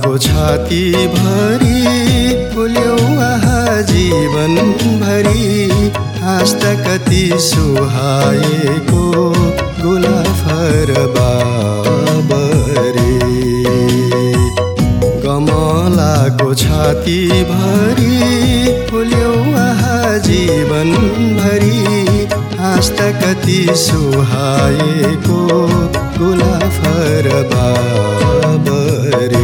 आगो छातीभरि फुल्यौ आहा जीवनभरि। आज त कति सुहाएको गुलाफर बाबरे। गमलाको छातीभरि फुल्यौ आहा जीवनभरि। आज कति सुहाएको गुलाफर बाबरे।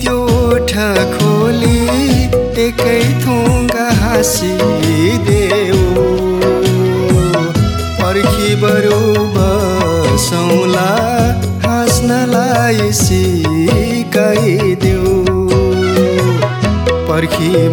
त्यो ओठ खोली एकै थुङ्गा हाँसिदेऊ पर्खी बरु बसौला हाँस्नलाई सिकाइदेऊ। पर्खी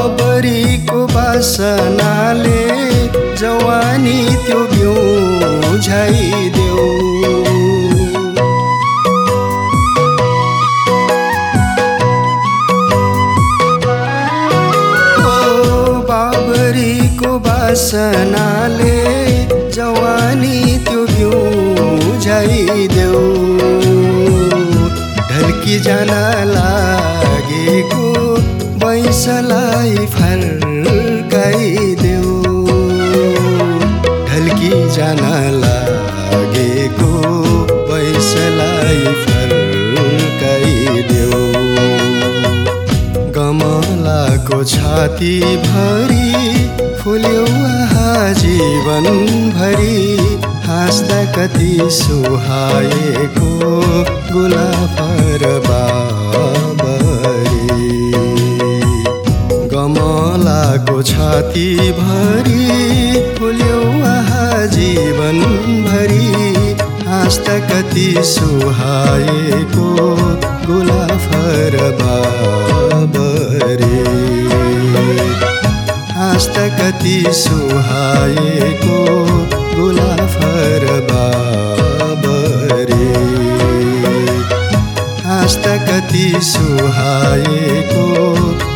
बाबरीको बासनाले जवानी त्यो बिउ बाबरीको बासनाले जवानी त्यो बिउ झाइदेऊ ढल्की जान लागेको बैसलाई फर्काइदेऊ। ढल्की जान लागेको बैसलाई फर्काइदेऊ। गमलाको छाती भरि फुल्यो आहा जीवनभरि हाँस्दा कति सुहाएको गुलाफर बाबरी छाती भरि फुल्यो आहा जीवनभरि हाँस्दा कति सुहाएको गुलाफर बाबरे। हाँस्दा कति सुहाएको गुलाफर बाबरे। हाँस्दा कति सुहाएको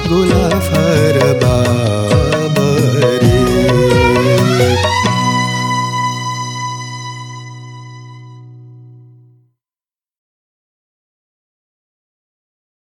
गुलाफर